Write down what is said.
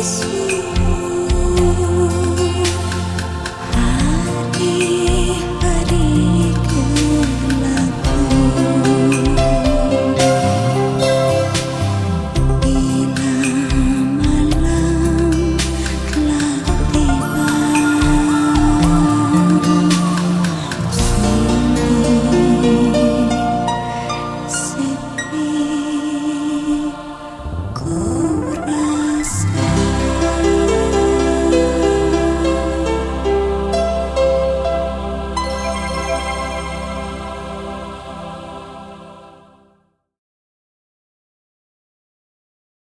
kiss you.